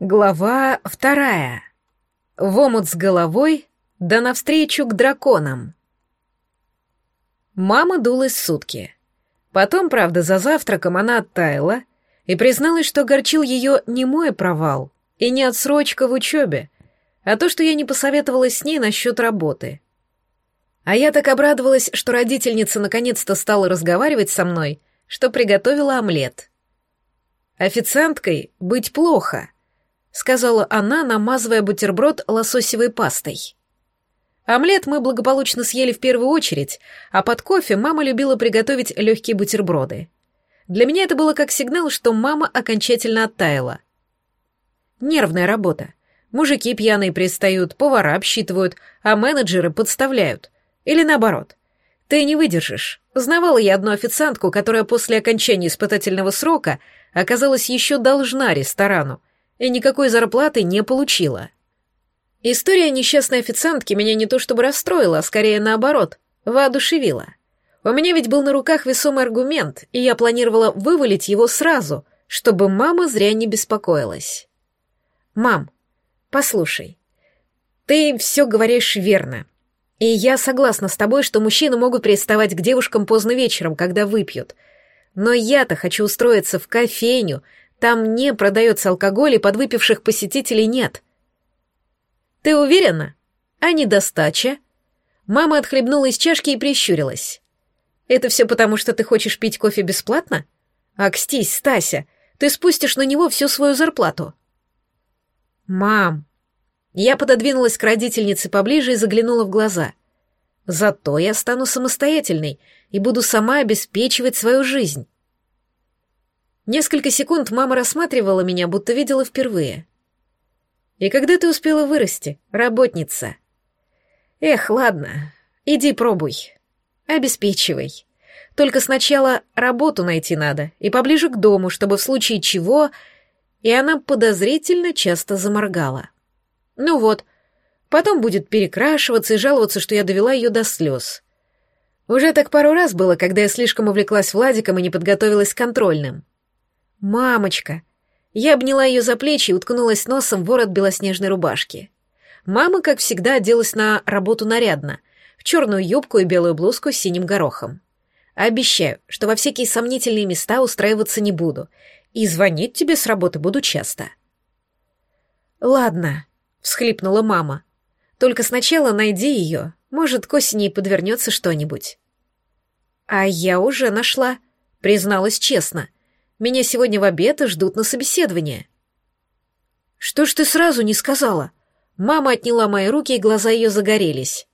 Глава вторая. В омут с головой, да навстречу к драконам. Мама дулась сутки. Потом, правда, за завтраком она оттаяла и призналась, что огорчил ее не мой провал и не отсрочка в учебе, а то, что я не посоветовалась с ней насчет работы. А я так обрадовалась, что родительница наконец-то стала разговаривать со мной, что приготовила омлет. Официанткой быть плохо —— сказала она, намазывая бутерброд лососевой пастой. Омлет мы благополучно съели в первую очередь, а под кофе мама любила приготовить легкие бутерброды. Для меня это было как сигнал, что мама окончательно оттаяла. Нервная работа. Мужики пьяные пристают, повара обсчитывают, а менеджеры подставляют. Или наоборот. Ты не выдержишь. Знавала я одну официантку, которая после окончания испытательного срока оказалась еще должна ресторану — и никакой зарплаты не получила. История несчастной официантки меня не то чтобы расстроила, а скорее наоборот, воодушевила. У меня ведь был на руках весомый аргумент, и я планировала вывалить его сразу, чтобы мама зря не беспокоилась. «Мам, послушай, ты все говоришь верно. И я согласна с тобой, что мужчины могут приставать к девушкам поздно вечером, когда выпьют. Но я-то хочу устроиться в кофейню, там не продается алкоголь, и подвыпивших посетителей нет. Ты уверена? А недостача? Мама отхлебнула из чашки и прищурилась. Это все потому, что ты хочешь пить кофе бесплатно? Акстись, Стася, ты спустишь на него всю свою зарплату. Мам. Я пододвинулась к родительнице поближе и заглянула в глаза. Зато я стану самостоятельной и буду сама обеспечивать свою жизнь. Несколько секунд мама рассматривала меня, будто видела впервые. «И когда ты успела вырасти, работница?» «Эх, ладно, иди пробуй. Обеспечивай. Только сначала работу найти надо, и поближе к дому, чтобы в случае чего...» И она подозрительно часто заморгала. «Ну вот, потом будет перекрашиваться и жаловаться, что я довела ее до слез». Уже так пару раз было, когда я слишком увлеклась Владиком и не подготовилась к контрольным. «Мамочка!» Я обняла ее за плечи и уткнулась носом в ворот белоснежной рубашки. Мама, как всегда, оделась на работу нарядно, в черную юбку и белую блузку с синим горохом. Обещаю, что во всякие сомнительные места устраиваться не буду, и звонить тебе с работы буду часто. «Ладно», — всхлипнула мама. «Только сначала найди ее, может, к осени и подвернется что-нибудь». «А я уже нашла», — призналась честно — меня сегодня в обед ждут на собеседование». «Что ж ты сразу не сказала?» Мама отняла мои руки, и глаза ее загорелись.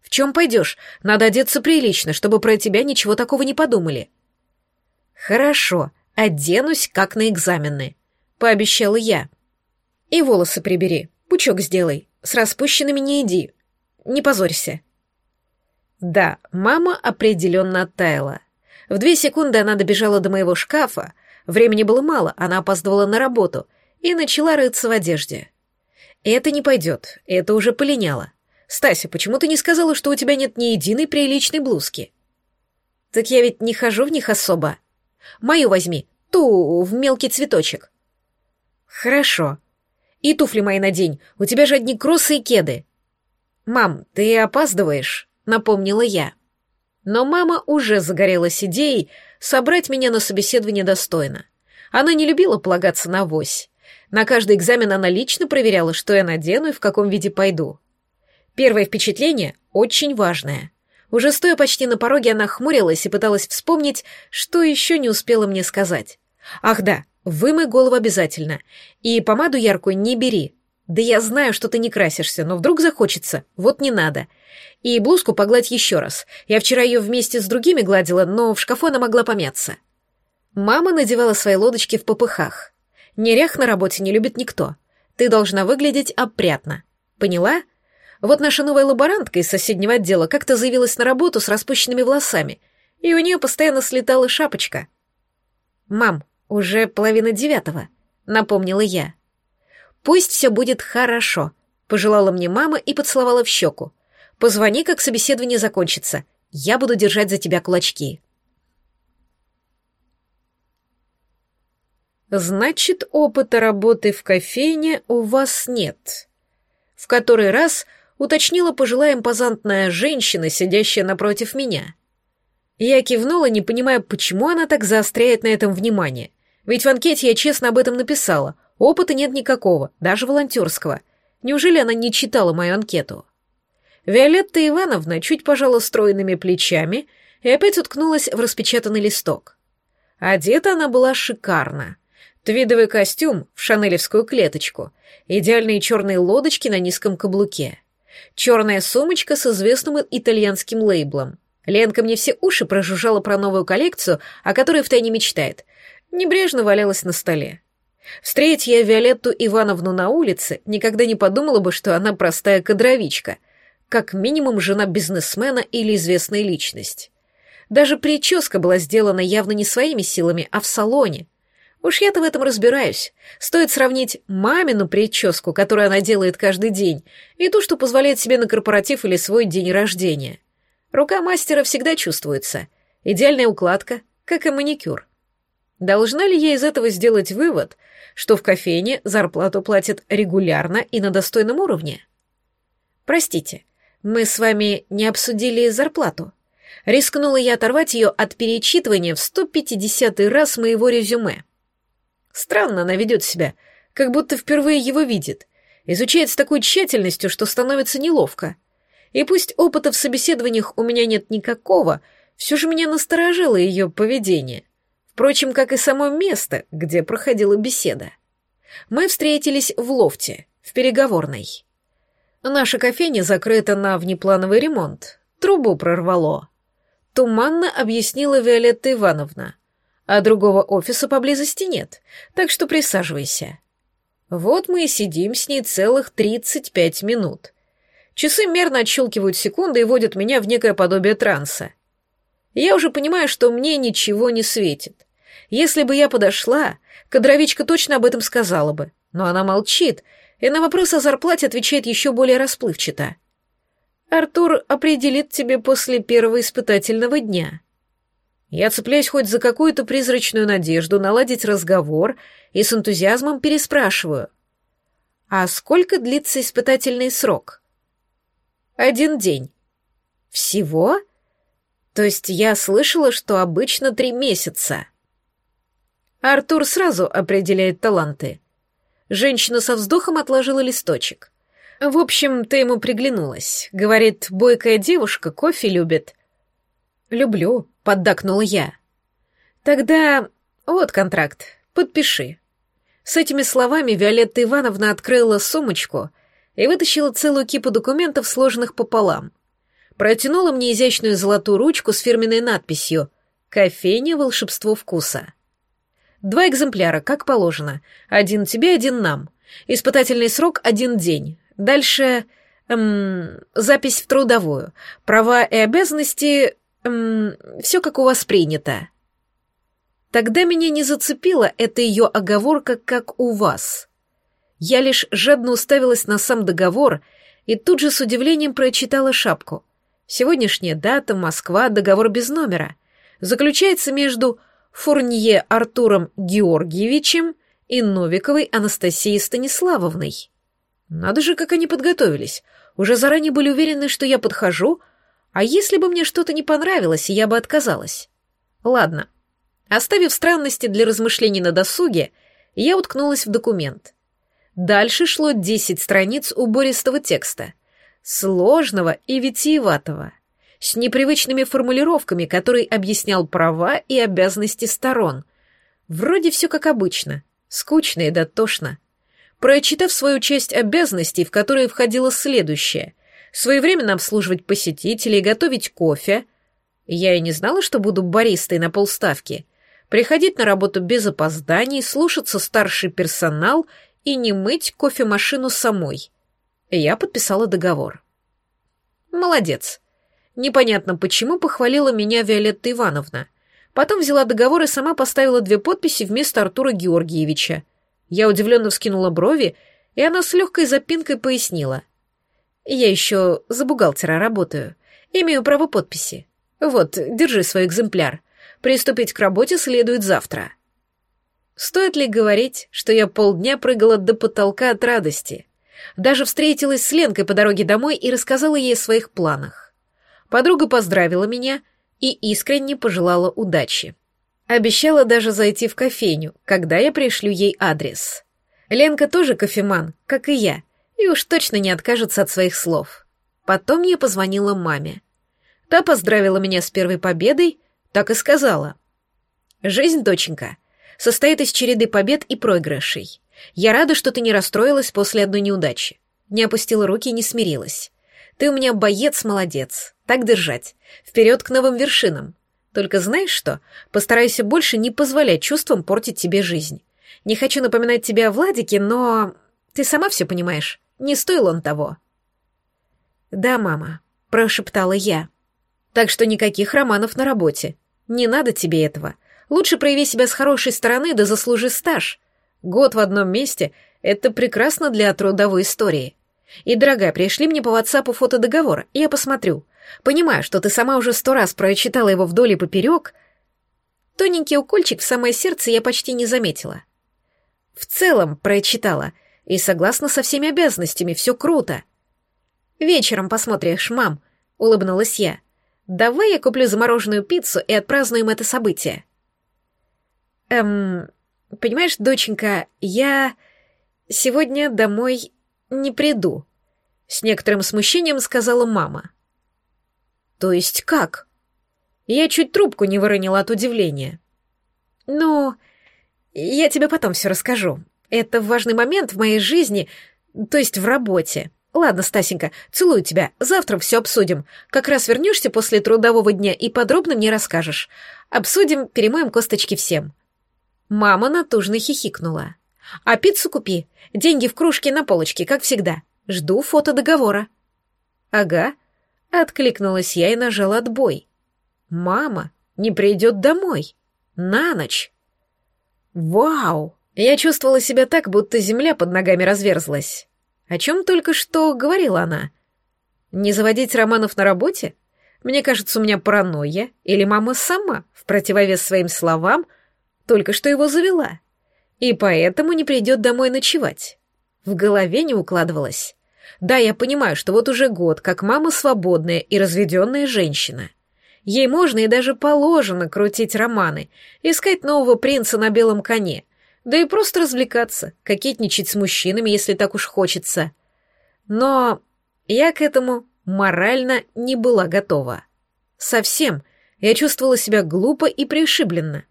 «В чем пойдешь? Надо одеться прилично, чтобы про тебя ничего такого не подумали». «Хорошо, оденусь, как на экзамены», — пообещала я. «И волосы прибери, пучок сделай, с распущенными не иди. Не позорься». Да, мама определенно оттаяла. В две секунды она добежала до моего шкафа, Времени было мало, она опаздывала на работу и начала рыться в одежде. Это не пойдет, это уже полиняло. Стася, почему ты не сказала, что у тебя нет ни единой приличной блузки? Так я ведь не хожу в них особо. Мою возьми, ту в мелкий цветочек. Хорошо. И туфли мои надень, у тебя же одни кроссы и кеды. Мам, ты опаздываешь, напомнила я. Но мама уже загорелась идеей собрать меня на собеседование достойно. Она не любила полагаться на вось. На каждый экзамен она лично проверяла, что я надену и в каком виде пойду. Первое впечатление очень важное. Уже стоя почти на пороге, она хмурилась и пыталась вспомнить, что еще не успела мне сказать. «Ах да, вымой голову обязательно. И помаду яркую не бери. Да я знаю, что ты не красишься, но вдруг захочется. Вот не надо. И блузку погладь еще раз. Я вчера ее вместе с другими гладила, но в шкафу она могла помяться. Мама надевала свои лодочки в попыхах. Нерях на работе не любит никто. Ты должна выглядеть опрятно. Поняла? Вот наша новая лаборантка из соседнего отдела как-то заявилась на работу с распущенными волосами, и у нее постоянно слетала шапочка. «Мам, уже половина девятого», — напомнила я. «Пусть все будет хорошо», — пожелала мне мама и поцеловала в щеку. Позвони, как собеседование закончится. Я буду держать за тебя кулачки». Значит, опыта работы в кофейне у вас нет. В который раз уточнила пожилая импозантная женщина, сидящая напротив меня. Я кивнула, не понимая, почему она так заостряет на этом внимание. Ведь в анкете я честно об этом написала. Опыта нет никакого, даже волонтерского. Неужели она не читала мою анкету? Виолетта Ивановна чуть пожала стройными плечами и опять уткнулась в распечатанный листок. Одета она была шикарно. Твидовый костюм в шанелевскую клеточку, идеальные черные лодочки на низком каблуке, черная сумочка с известным итальянским лейблом. Ленка мне все уши прожужжала про новую коллекцию, о которой втайне мечтает. Небрежно валялась на столе. Встреть я Виолетту Ивановну на улице, никогда не подумала бы, что она простая кадровичка, как минимум жена бизнесмена или известная личность. Даже прическа была сделана явно не своими силами, а в салоне. Уж я-то в этом разбираюсь. Стоит сравнить мамину прическу, которую она делает каждый день, и ту, что позволяет себе на корпоратив или свой день рождения. Рука мастера всегда чувствуется. Идеальная укладка, как и маникюр. Должна ли я из этого сделать вывод, что в кофейне зарплату платят регулярно и на достойном уровне? Простите, мы с вами не обсудили зарплату. Рискнула я оторвать ее от перечитывания в 150 раз моего резюме. Странно она ведет себя, как будто впервые его видит. Изучает с такой тщательностью, что становится неловко. И пусть опыта в собеседованиях у меня нет никакого, все же меня насторожило ее поведение. Впрочем, как и само место, где проходила беседа. Мы встретились в лофте, в переговорной. Наша кофейня закрыта на внеплановый ремонт. Трубу прорвало. Туманно объяснила Виолетта Ивановна а другого офиса поблизости нет, так что присаживайся. Вот мы и сидим с ней целых 35 минут. Часы мерно отщелкивают секунды и вводят меня в некое подобие транса. Я уже понимаю, что мне ничего не светит. Если бы я подошла, кадровичка точно об этом сказала бы, но она молчит, и на вопрос о зарплате отвечает еще более расплывчато. «Артур определит тебе после первого испытательного дня», я цепляюсь хоть за какую-то призрачную надежду наладить разговор и с энтузиазмом переспрашиваю. «А сколько длится испытательный срок?» «Один день». «Всего?» «То есть я слышала, что обычно три месяца». Артур сразу определяет таланты. Женщина со вздохом отложила листочек. «В общем, ты ему приглянулась. Говорит, бойкая девушка кофе любит». «Люблю», поддакнула я. Тогда вот контракт, подпиши. С этими словами Виолетта Ивановна открыла сумочку и вытащила целую кипу документов, сложенных пополам. Протянула мне изящную золотую ручку с фирменной надписью «Кофейня волшебство вкуса». Два экземпляра, как положено. Один тебе, один нам. Испытательный срок — один день. Дальше... Эм, запись в трудовую. Права и обязанности Эм, все как у вас принято. Тогда меня не зацепила эта ее оговорка, как у вас. Я лишь жадно уставилась на сам договор и тут же с удивлением прочитала шапку. Сегодняшняя дата, Москва, договор без номера. Заключается между Фурнье Артуром Георгиевичем и Новиковой Анастасией Станиславовной. Надо же, как они подготовились. Уже заранее были уверены, что я подхожу, а если бы мне что-то не понравилось, я бы отказалась? Ладно. Оставив странности для размышлений на досуге, я уткнулась в документ. Дальше шло десять страниц убористого текста, сложного и витиеватого, с непривычными формулировками, который объяснял права и обязанности сторон. Вроде все как обычно, скучно и дотошно. Прочитав свою часть обязанностей, в которые входило следующее — своевременно обслуживать посетителей, готовить кофе. Я и не знала, что буду баристой на полставки. Приходить на работу без опозданий, слушаться старший персонал и не мыть кофемашину самой. Я подписала договор. Молодец. Непонятно почему похвалила меня Виолетта Ивановна. Потом взяла договор и сама поставила две подписи вместо Артура Георгиевича. Я удивленно вскинула брови, и она с легкой запинкой пояснила — я еще за бухгалтера работаю. Имею право подписи. Вот, держи свой экземпляр. Приступить к работе следует завтра. Стоит ли говорить, что я полдня прыгала до потолка от радости? Даже встретилась с Ленкой по дороге домой и рассказала ей о своих планах. Подруга поздравила меня и искренне пожелала удачи. Обещала даже зайти в кофейню, когда я пришлю ей адрес. Ленка тоже кофеман, как и я, и уж точно не откажется от своих слов. Потом я позвонила маме. Та поздравила меня с первой победой, так и сказала. «Жизнь, доченька, состоит из череды побед и проигрышей. Я рада, что ты не расстроилась после одной неудачи. Не опустила руки и не смирилась. Ты у меня боец-молодец. Так держать. Вперед к новым вершинам. Только знаешь что? Постарайся больше не позволять чувствам портить тебе жизнь. Не хочу напоминать тебе о Владике, но... Ты сама все понимаешь. Не стоил он того. «Да, мама», — прошептала я. «Так что никаких романов на работе. Не надо тебе этого. Лучше прояви себя с хорошей стороны, да заслужи стаж. Год в одном месте — это прекрасно для трудовой истории. И, дорогая, пришли мне по WhatsApp фото договора, и я посмотрю. Понимаю, что ты сама уже сто раз прочитала его вдоль и поперек. Тоненький укольчик в самое сердце я почти не заметила. В целом прочитала, и согласна со всеми обязанностями, все круто. Вечером посмотришь, мам, — улыбнулась я. Давай я куплю замороженную пиццу и отпразднуем это событие. Эм, понимаешь, доченька, я сегодня домой не приду, с некоторым смущением сказала мама. То есть как? Я чуть трубку не выронила от удивления. Ну, я тебе потом все расскажу. Это важный момент в моей жизни, то есть в работе. Ладно, Стасенька, целую тебя. Завтра все обсудим. Как раз вернешься после трудового дня и подробно мне расскажешь. Обсудим, перемоем косточки всем. Мама натужно хихикнула. «А пиццу купи. Деньги в кружке на полочке, как всегда. Жду фото договора». «Ага», — откликнулась я и нажала отбой. «Мама не придет домой. На ночь». «Вау!» Я чувствовала себя так, будто земля под ногами разверзлась. О чем только что говорила она? Не заводить романов на работе? Мне кажется, у меня паранойя, или мама сама, в противовес своим словам, только что его завела, и поэтому не придет домой ночевать. В голове не укладывалось. Да, я понимаю, что вот уже год, как мама свободная и разведенная женщина. Ей можно и даже положено крутить романы, искать нового принца на белом коне, да и просто развлекаться, кокетничать с мужчинами, если так уж хочется. Но я к этому морально не была готова. Совсем. Я чувствовала себя глупо и пришибленно.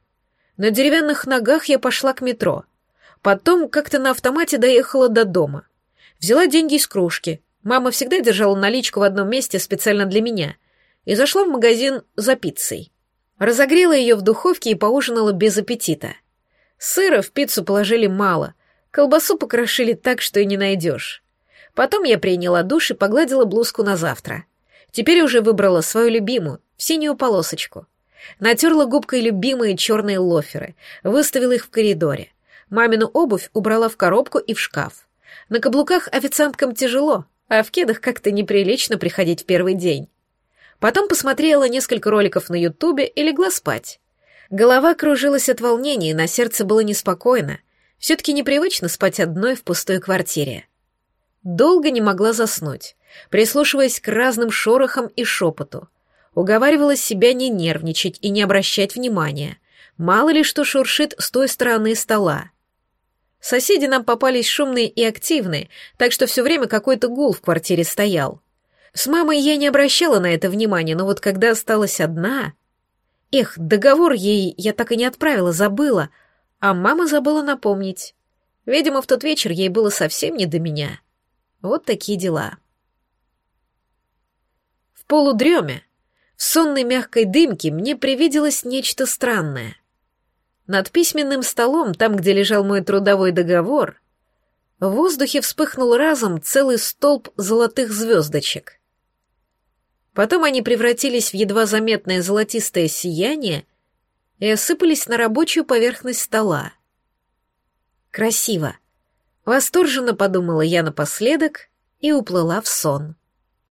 На деревянных ногах я пошла к метро. Потом как-то на автомате доехала до дома. Взяла деньги из кружки. Мама всегда держала наличку в одном месте специально для меня. И зашла в магазин за пиццей. Разогрела ее в духовке и поужинала без аппетита. Сыра в пиццу положили мало. Колбасу покрошили так, что и не найдешь. Потом я приняла душ и погладила блузку на завтра. Теперь уже выбрала свою любимую, в синюю полосочку. Натерла губкой любимые черные лоферы, выставила их в коридоре. Мамину обувь убрала в коробку и в шкаф. На каблуках официанткам тяжело, а в кедах как-то неприлично приходить в первый день. Потом посмотрела несколько роликов на ютубе и легла спать. Голова кружилась от волнения, и на сердце было неспокойно. Все-таки непривычно спать одной в пустой квартире. Долго не могла заснуть, прислушиваясь к разным шорохам и шепоту. Уговаривала себя не нервничать и не обращать внимания. Мало ли что шуршит с той стороны стола. Соседи нам попались шумные и активные, так что все время какой-то гул в квартире стоял. С мамой я не обращала на это внимания, но вот когда осталась одна... Эх, договор ей я так и не отправила, забыла, а мама забыла напомнить. Видимо, в тот вечер ей было совсем не до меня. Вот такие дела. В полудреме в сонной мягкой дымке мне привиделось нечто странное. Над письменным столом, там, где лежал мой трудовой договор, в воздухе вспыхнул разом целый столб золотых звездочек. Потом они превратились в едва заметное золотистое сияние и осыпались на рабочую поверхность стола. Красиво. Восторженно подумала я напоследок и уплыла в сон.